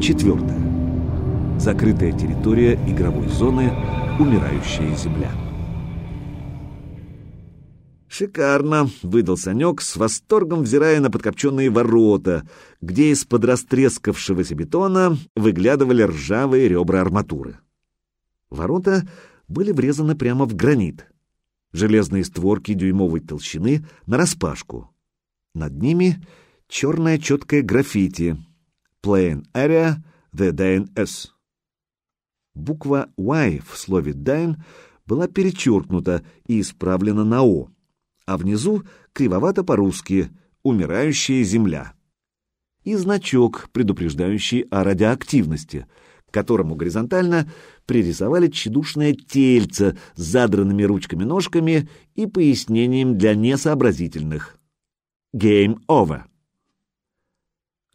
Четвертое. Закрытая территория игровой зоны «Умирающая земля». «Шикарно!» — выдал Санек, с восторгом взирая на подкопченные ворота, где из-под растрескавшегося бетона выглядывали ржавые ребра арматуры. Ворота были врезаны прямо в гранит. Железные створки дюймовой толщины нараспашку. Над ними черное четкое граффити «Plain Area The DNS». Буква Y в слове «Dyn» была перечеркнута и исправлена на «О», а внизу кривовато по-русски «Умирающая земля». И значок, предупреждающий о радиоактивности, которому горизонтально пририсовали тщедушное тельце с задранными ручками-ножками и пояснением для несообразительных. Game over.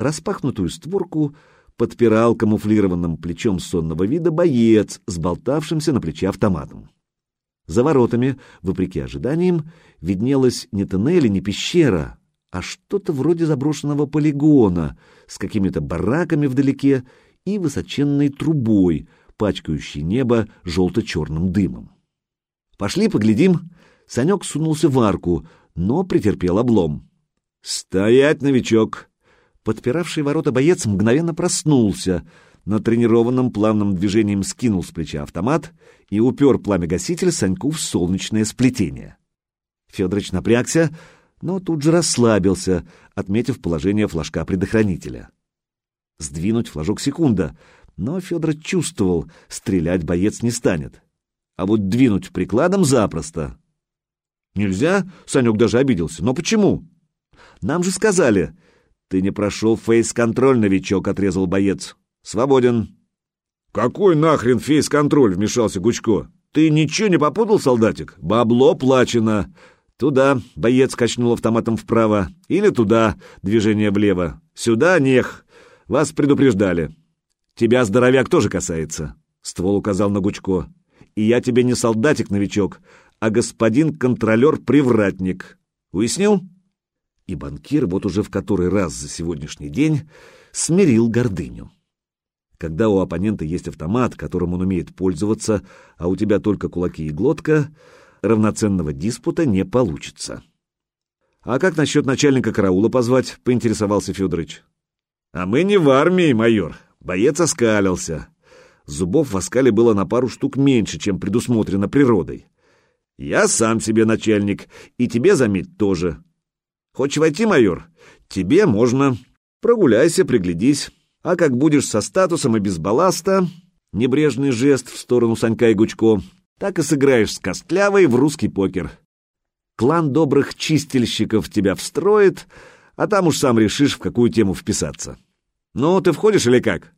Распахнутую створку подпирал камуфлированным плечом сонного вида боец с болтавшимся на плече автоматом. За воротами, вопреки ожиданиям, виднелась не тоннель не пещера, а что-то вроде заброшенного полигона с какими-то бараками вдалеке и высоченной трубой, пачкающей небо желто-черным дымом. «Пошли поглядим!» Санек сунулся в арку, но претерпел облом. «Стоять, новичок!» Подпиравший ворота боец мгновенно проснулся — на тренированном плавным движением скинул с плеча автомат и упер пламя-гаситель Саньку в солнечное сплетение. Федорович напрягся, но тут же расслабился, отметив положение флажка предохранителя. Сдвинуть флажок секунда, но Федор чувствовал, стрелять боец не станет. А вот двинуть прикладом запросто. Нельзя, Санек даже обиделся. Но почему? Нам же сказали. Ты не прошел фейс-контроль, новичок, отрезал боец. «Свободен». «Какой нахрен фейс-контроль?» — вмешался Гучко. «Ты ничего не попутал, солдатик? Бабло плачено». «Туда», — боец качнул автоматом вправо. «Или туда», — движение влево. «Сюда, нех. Вас предупреждали». «Тебя, здоровяк, тоже касается», — ствол указал на Гучко. «И я тебе не солдатик, новичок, а господин контролер-привратник. Уяснил?» И банкир вот уже в который раз за сегодняшний день смирил гордыню. Когда у оппонента есть автомат, которым он умеет пользоваться, а у тебя только кулаки и глотка, равноценного диспута не получится. «А как насчет начальника караула позвать?» — поинтересовался Федорович. «А мы не в армии, майор!» — боец оскалился. Зубов в оскале было на пару штук меньше, чем предусмотрено природой. «Я сам себе начальник, и тебе, заметь, тоже. Хочешь войти, майор? Тебе можно. Прогуляйся, приглядись. А как будешь со статусом и без балласта, небрежный жест в сторону Санька и Гучко, так и сыграешь с Костлявой в русский покер. Клан добрых чистильщиков тебя встроит, а там уж сам решишь, в какую тему вписаться. Ну, ты входишь или как?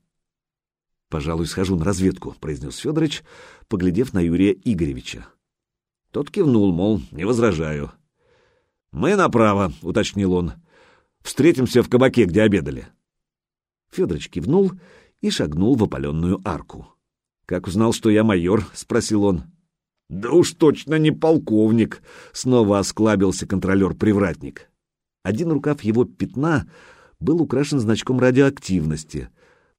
«Пожалуй, схожу на разведку», — произнес Федорович, поглядев на Юрия Игоревича. Тот кивнул, мол, не возражаю. «Мы направо», — уточнил он. «Встретимся в кабаке, где обедали». Федорович кивнул и шагнул в опаленную арку. «Как узнал, что я майор?» — спросил он. «Да уж точно не полковник!» — снова осклабился контролер-привратник. Один рукав его пятна был украшен значком радиоактивности,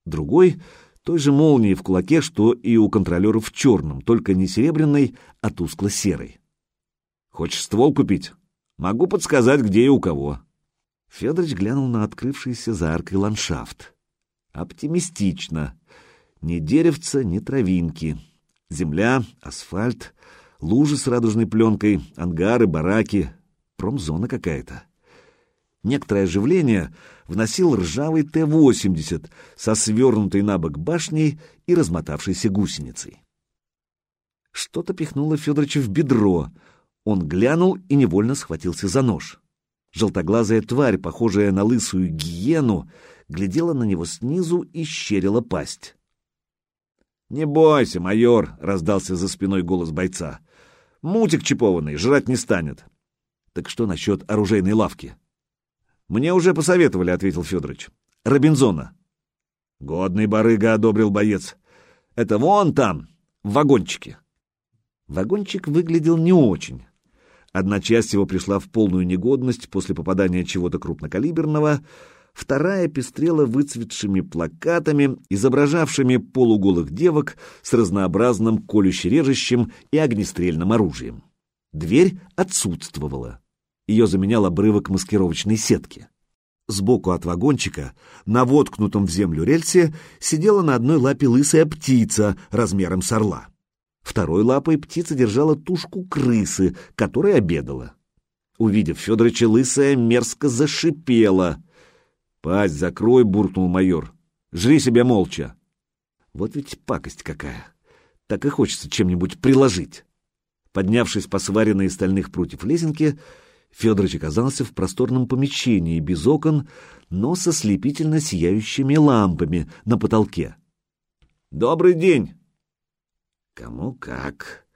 другой — той же молнией в кулаке, что и у контролера в черном, только не серебряной, а тускло-серой. «Хочешь ствол купить? Могу подсказать, где и у кого». Федорович глянул на открывшийся за аркой ландшафт. Оптимистично. Ни деревца, ни травинки. Земля, асфальт, лужи с радужной пленкой, ангары, бараки. Промзона какая-то. Некоторое оживление вносил ржавый Т-80 со свернутой на бок башней и размотавшейся гусеницей. Что-то пихнуло Федоровича в бедро. Он глянул и невольно схватился за нож. Желтоглазая тварь, похожая на лысую гиену, глядела на него снизу и щерила пасть. «Не бойся, майор!» — раздался за спиной голос бойца. «Мутик чипованный, жрать не станет». «Так что насчет оружейной лавки?» «Мне уже посоветовали», — ответил Федорович. «Робинзона». «Годный барыга», — одобрил боец. «Это вон там, в вагончике». Вагончик выглядел не очень. Одна часть его пришла в полную негодность после попадания чего-то крупнокалиберного, вторая пестрела выцветшими плакатами, изображавшими полуголых девок с разнообразным колюще-режущим и огнестрельным оружием. Дверь отсутствовала. Ее заменял обрывок маскировочной сетки. Сбоку от вагончика, на воткнутом в землю рельсе, сидела на одной лапе лысая птица размером с орла. Второй лапой птица держала тушку крысы, которая обедала. Увидев Федорыча, лысая мерзко зашипела. «Пасть закрой!» — буркнул майор. «Жри себя молча!» Вот ведь пакость какая! Так и хочется чем-нибудь приложить. Поднявшись по сваренной из стальных прутьев лесенке, Федорович оказался в просторном помещении без окон, но со слепительно сияющими лампами на потолке. «Добрый день!» Кому как.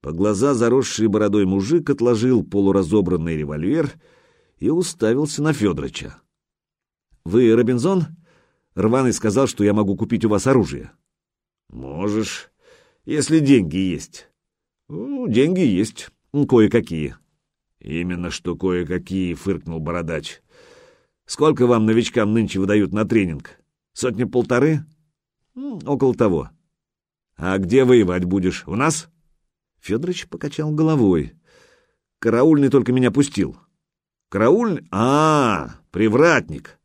По глаза заросший бородой мужик отложил полуразобранный револьвер и уставился на Федорыча. «Вы Робинзон?» Рваный сказал, что я могу купить у вас оружие. «Можешь, если деньги есть». «Ну, деньги есть, кое-какие». «Именно что кое-какие», — фыркнул бородач. «Сколько вам новичкам нынче выдают на тренинг? Сотни-полторы?» «Около того». «А где воевать будешь? У нас?» Федорович покачал головой. «Караульный только меня пустил». «Караульный? А, привратник.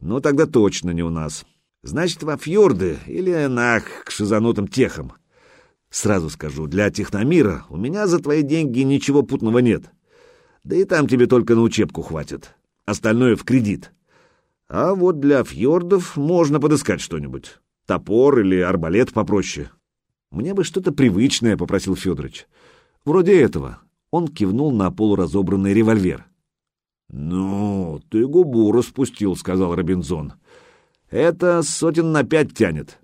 Ну, тогда точно не у нас. Значит, во фьорды или на к шизанутым техам. Сразу скажу, для техномира у меня за твои деньги ничего путного нет. Да и там тебе только на учебку хватит. Остальное в кредит. А вот для фьордов можно подыскать что-нибудь. Топор или арбалет попроще. Мне бы что-то привычное, попросил Федорович. Вроде этого. Он кивнул на полуразобранный револьвер. «Ну, ты губу распустил», — сказал Робинзон. «Это сотен на пять тянет.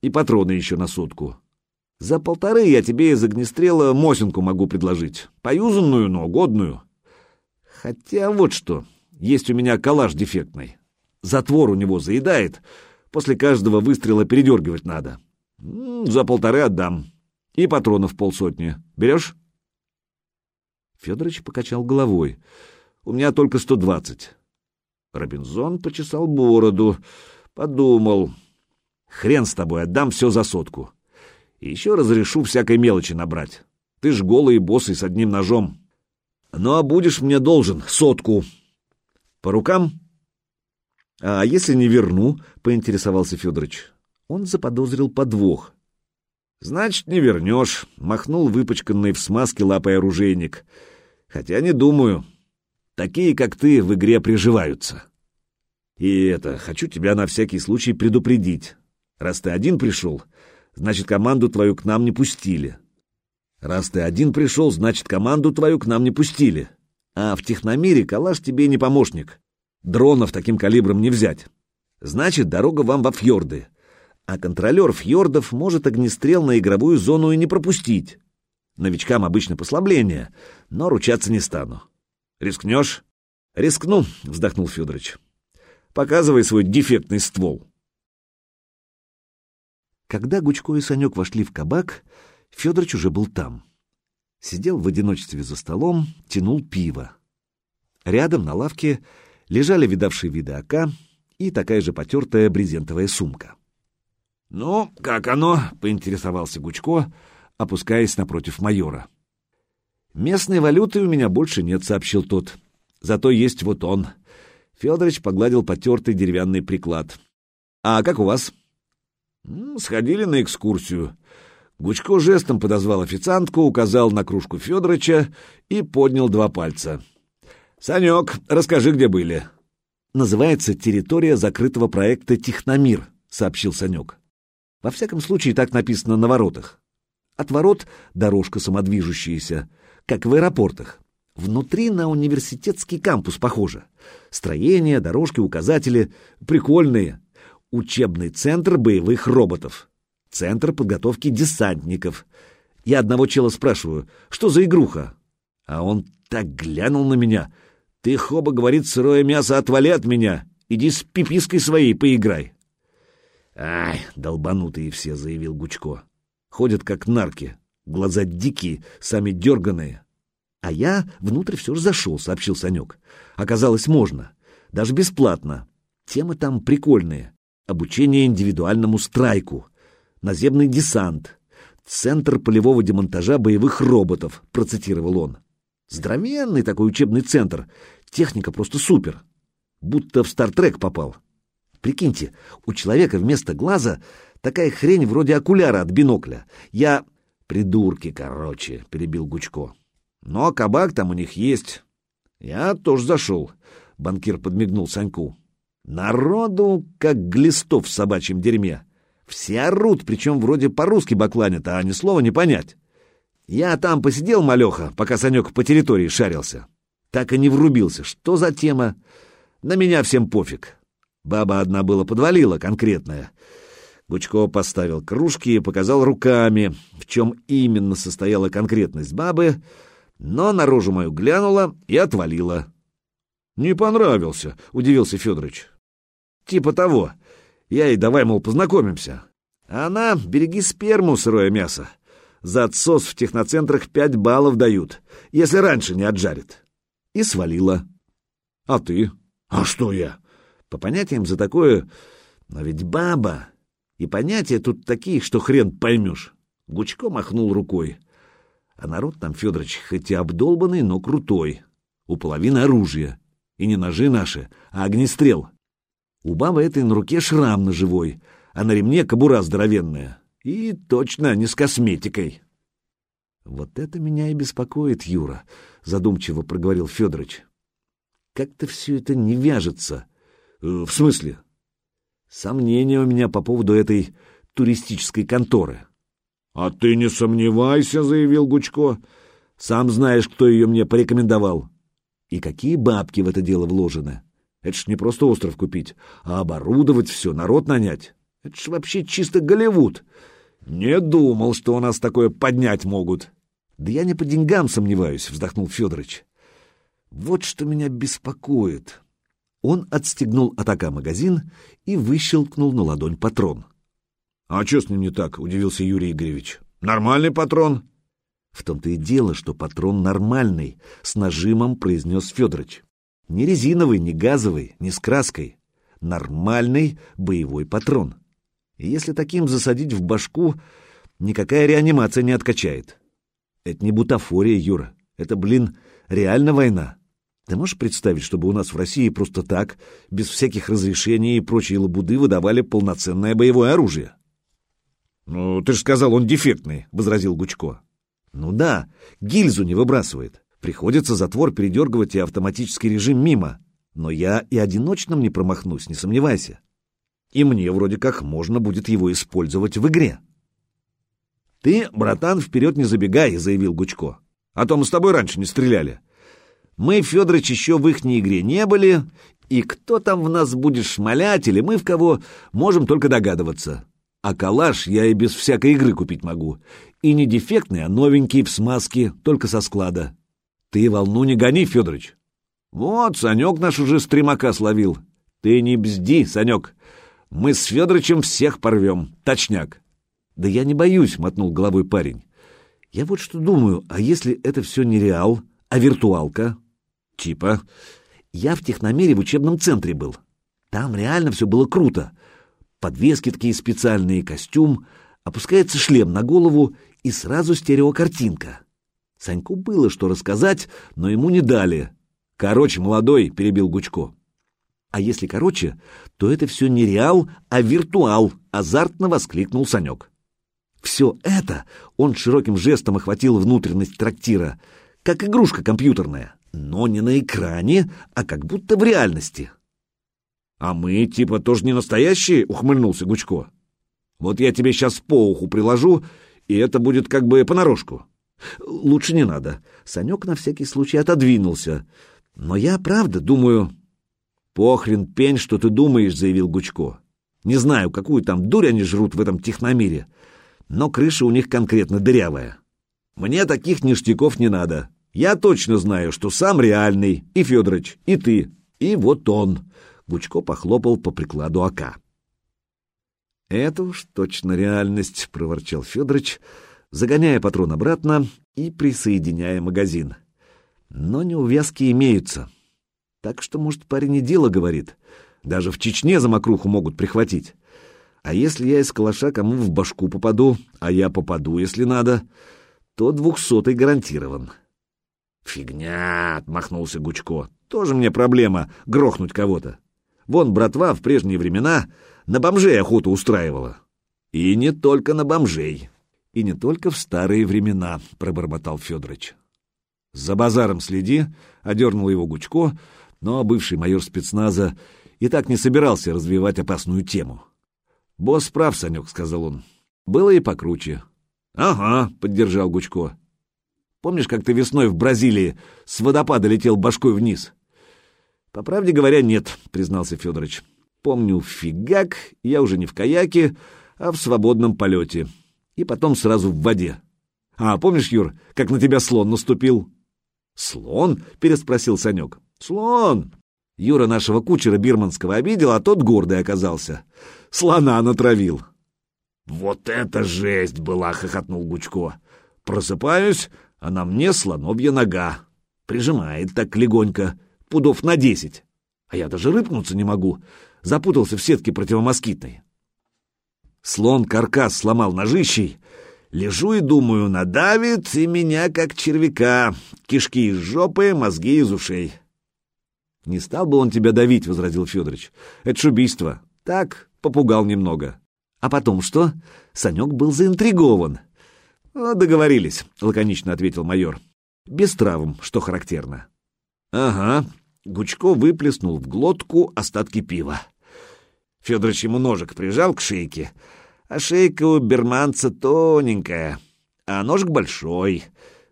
И патроны еще на сутку. За полторы я тебе из огнестрела мосинку могу предложить. Поюзанную, но годную. Хотя вот что, есть у меня калаш дефектный. Затвор у него заедает. После каждого выстрела передергивать надо. За полторы отдам. И патронов полсотни. Берешь? Федорович покачал головой. У меня только сто двадцать. Робинзон почесал бороду, подумал. Хрен с тобой, отдам все за сотку. И еще разрешу всякой мелочи набрать. Ты ж голый и босый с одним ножом. Ну а будешь мне должен сотку. По рукам? А если не верну, поинтересовался Федорович. Он заподозрил подвох. «Значит, не вернешь», — махнул выпачканный в смазке лапой оружейник. «Хотя не думаю. Такие, как ты, в игре приживаются. И это, хочу тебя на всякий случай предупредить. Раз ты один пришел, значит, команду твою к нам не пустили. Раз ты один пришел, значит, команду твою к нам не пустили. А в техномире калаш тебе не помощник. Дронов таким калибром не взять. Значит, дорога вам во фьорды а контролер фьордов может огнестрел на игровую зону и не пропустить. Новичкам обычно послабление, но ручаться не стану. Рискнешь? Рискну, вздохнул Федорович. Показывай свой дефектный ствол. Когда Гучко и Санек вошли в кабак, Федорович уже был там. Сидел в одиночестве за столом, тянул пиво. Рядом на лавке лежали видавшие виды ока и такая же потертая брезентовая сумка. «Ну, как оно?» — поинтересовался Гучко, опускаясь напротив майора. «Местной валюты у меня больше нет», — сообщил тот. «Зато есть вот он». Федорович погладил потертый деревянный приклад. «А как у вас?» «Сходили на экскурсию». Гучко жестом подозвал официантку, указал на кружку Федоровича и поднял два пальца. «Санек, расскажи, где были». «Называется территория закрытого проекта «Техномир», — сообщил Санек. Во всяком случае, так написано на воротах. От ворот дорожка самодвижущаяся, как в аэропортах. Внутри на университетский кампус похоже. Строения, дорожки, указатели прикольные. Учебный центр боевых роботов. Центр подготовки десантников. Я одного чела спрашиваю, что за игруха? А он так глянул на меня. Ты, хоба, говорит, сырое мясо отвали от меня. Иди с пипиской своей поиграй. «Ай, долбанутые все», — заявил Гучко. «Ходят как нарки, глаза дикие, сами дерганые». «А я внутрь все же зашел», — сообщил Санек. «Оказалось, можно. Даже бесплатно. Темы там прикольные. Обучение индивидуальному страйку, наземный десант, центр полевого демонтажа боевых роботов, процитировал он. Здоровенный такой учебный центр, техника просто супер. Будто в Стартрек попал. Прикиньте, у человека вместо глаза такая хрень вроде окуляра от бинокля. Я... Придурки, короче, перебил Гучко. Но кабак там у них есть. Я тоже зашел. Банкир подмигнул Саньку. Народу, как глистов в собачьем дерьме. Все орут, причем вроде по-русски бакланят, а ни слова не понять. Я там посидел, малеха, пока Санек по территории шарился. Так и не врубился. Что за тема? На меня всем пофиг. Баба одна была подвалила, конкретная. Гучко поставил кружки и показал руками, в чем именно состояла конкретность бабы, но наружу мою глянула и отвалила. «Не понравился», — удивился Федорович. «Типа того. Я и давай, мол, познакомимся. Она, береги сперму, сырое мясо. За отсос в техноцентрах пять баллов дают, если раньше не отжарит». И свалила. «А ты?» «А что я?» По понятиям за такое... Но ведь баба... И понятия тут такие, что хрен поймешь. Гучко махнул рукой. А народ там, Федорович, хоть и обдолбанный, но крутой. У половины оружия. И не ножи наши, а огнестрел. У бабы этой на руке шрам ножевой, а на ремне кобура здоровенная. И точно не с косметикой. Вот это меня и беспокоит, Юра, задумчиво проговорил Федорович. Как-то все это не вяжется. Э, в смысле? Сомнения у меня по поводу этой туристической конторы. — А ты не сомневайся, — заявил Гучко. — Сам знаешь, кто ее мне порекомендовал. И какие бабки в это дело вложены. Это ж не просто остров купить, а оборудовать все, народ нанять. Это ж вообще чисто Голливуд. Не думал, что у нас такое поднять могут. Да я не по деньгам сомневаюсь, вздохнул Федорович. Вот что меня беспокоит. Он отстегнул атака магазин и выщелкнул на ладонь патрон. — А что с ним не так? — удивился Юрий Игоревич. — Нормальный патрон. — В том-то и дело, что патрон нормальный, — с нажимом произнес Федорович. Не резиновый, не газовый, не с краской. Нормальный боевой патрон. И если таким засадить в башку, никакая реанимация не откачает. Это не бутафория, Юра. Это, блин, реально война. Ты можешь представить, чтобы у нас в России просто так, без всяких разрешений и прочей лабуды, выдавали полноценное боевое оружие? — Ну, ты же сказал, он дефектный, — возразил Гучко. — Ну да, гильзу не выбрасывает. Приходится затвор передергивать и автоматический режим мимо. Но я и одиночным не промахнусь, не сомневайся. И мне вроде как можно будет его использовать в игре. — Ты, братан, вперед не забегай, — заявил Гучко. — А то мы с тобой раньше не стреляли. Мы, Федорович, еще в ихней игре не были, и кто там в нас будет шмалять или мы в кого, можем только догадываться. А калаш я и без всякой игры купить могу. И не дефектный, а новенький, в смазке, только со склада. Ты волну не гони, Федорович. Вот, Санек наш уже стримака словил. Ты не бзди, Санек. Мы с Федоровичем всех порвем. Точняк. Да я не боюсь, мотнул головой парень. Я вот что думаю, а если это все не реал, а виртуалка? Типа. Я в техномере в учебном центре был. Там реально все было круто. Подвески такие специальные, костюм, опускается шлем на голову и сразу стереокартинка. Саньку было что рассказать, но ему не дали. Короче, молодой, перебил Гучко. А если короче, то это все не реал, а виртуал, азартно воскликнул Санек. Все это он широким жестом охватил внутренность трактира, как игрушка компьютерная но не на экране, а как будто в реальности. — А мы, типа, тоже не настоящие? — ухмыльнулся Гучко. — Вот я тебе сейчас по уху приложу, и это будет как бы понарошку. — Лучше не надо. Санек на всякий случай отодвинулся. — Но я правда думаю... — Похрен пень, что ты думаешь, — заявил Гучко. — Не знаю, какую там дурь они жрут в этом техномире, но крыша у них конкретно дырявая. Мне таких ништяков не надо. Я точно знаю, что сам реальный, и Федорович, и ты, и вот он. Гучко похлопал по прикладу ока. Это уж точно реальность, проворчал Федорович, загоняя патрон обратно и присоединяя магазин. Но неувязки имеются. Так что, может, парень и дело говорит. Даже в Чечне за мокруху могут прихватить. А если я из калаша кому в башку попаду, а я попаду, если надо, то двухсотый гарантирован. «Фигня!» — отмахнулся Гучко. «Тоже мне проблема — грохнуть кого-то. Вон братва в прежние времена на бомжей охоту устраивала. И не только на бомжей. И не только в старые времена», — пробормотал Федорович. «За базаром следи», — одернул его Гучко, но бывший майор спецназа и так не собирался развивать опасную тему. «Босс прав, Санек», — сказал он. «Было и покруче». «Ага», — поддержал Гучко. «Помнишь, как ты весной в Бразилии с водопада летел башкой вниз?» «По правде говоря, нет», — признался Федорович. «Помню, фигак, я уже не в каяке, а в свободном полете. И потом сразу в воде. А помнишь, Юр, как на тебя слон наступил?» «Слон?» — переспросил Санек. «Слон!» Юра нашего кучера бирманского обидел, а тот гордый оказался. Слона натравил. «Вот это жесть была!» — хохотнул Гучко. «Просыпаюсь, а на мне слоновья нога. Прижимает так легонько, пудов на десять. А я даже рыпнуться не могу. Запутался в сетке противомоскитной. Слон каркас сломал ножищей. Лежу и думаю, надавит и меня как червяка. Кишки из жопы, мозги из ушей. «Не стал бы он тебя давить», — возразил Федорович. «Это ж убийство. Так, попугал немного». «А потом что?» Санек был заинтригован. «Ну, «Договорились», — лаконично ответил майор. «Без травм, что характерно». «Ага». Гучко выплеснул в глотку остатки пива. Федорович ему ножик прижал к шейке, а шейка у берманца тоненькая, а ножик большой,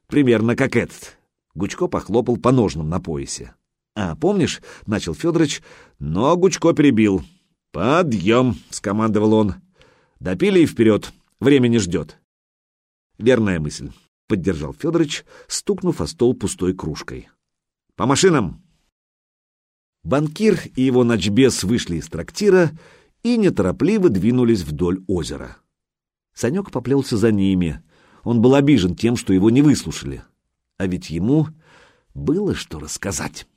примерно как этот. Гучко похлопал по ножным на поясе. «А, помнишь?» — начал Федорович, но Гучко перебил. «Подъем!» — скомандовал он. «Допили и вперед. Время не ждет». «Верная мысль», — поддержал Федорович, стукнув о стол пустой кружкой. «По машинам!» Банкир и его ночбес вышли из трактира и неторопливо двинулись вдоль озера. Санек поплелся за ними. Он был обижен тем, что его не выслушали. А ведь ему было что рассказать.